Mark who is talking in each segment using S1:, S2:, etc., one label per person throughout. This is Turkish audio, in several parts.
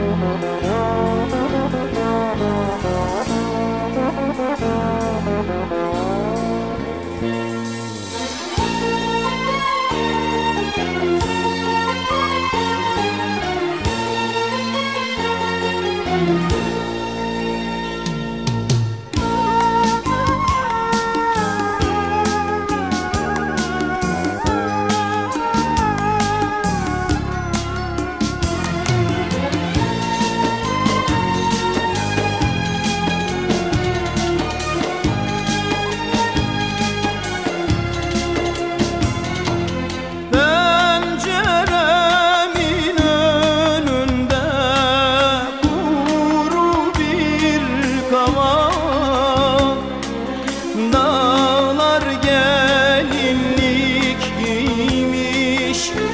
S1: Oh, oh, oh,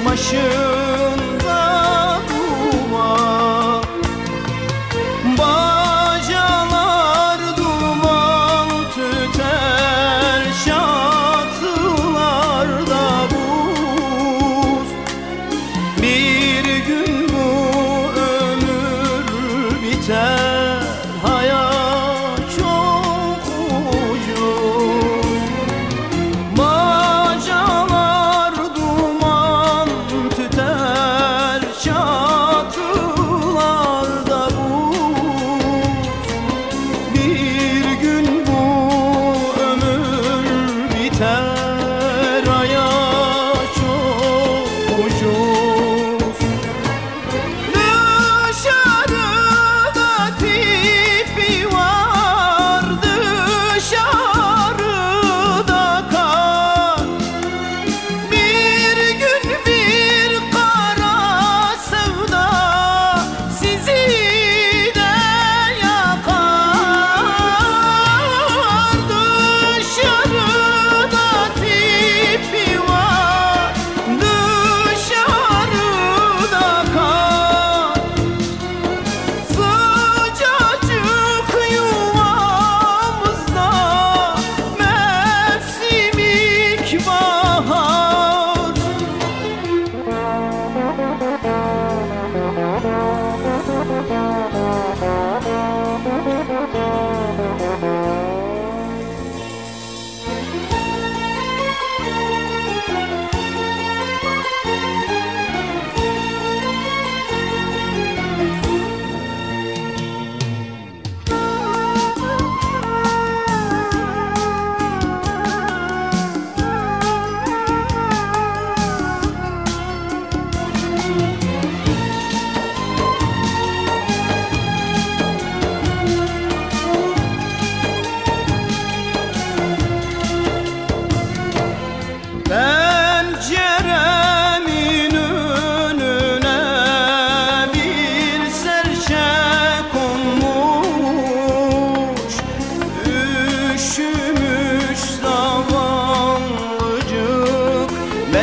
S1: başında duman Bacalar duman tüter Şatılarda buz. Bir gün bu ömür biter.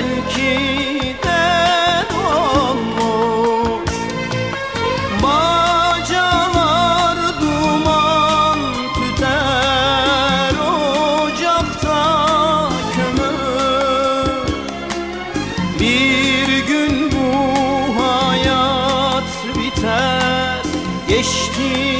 S1: Tenkiden olmuş. Bacalar duman tüter Ocakta kömür. Bir gün bu hayat biter Geçti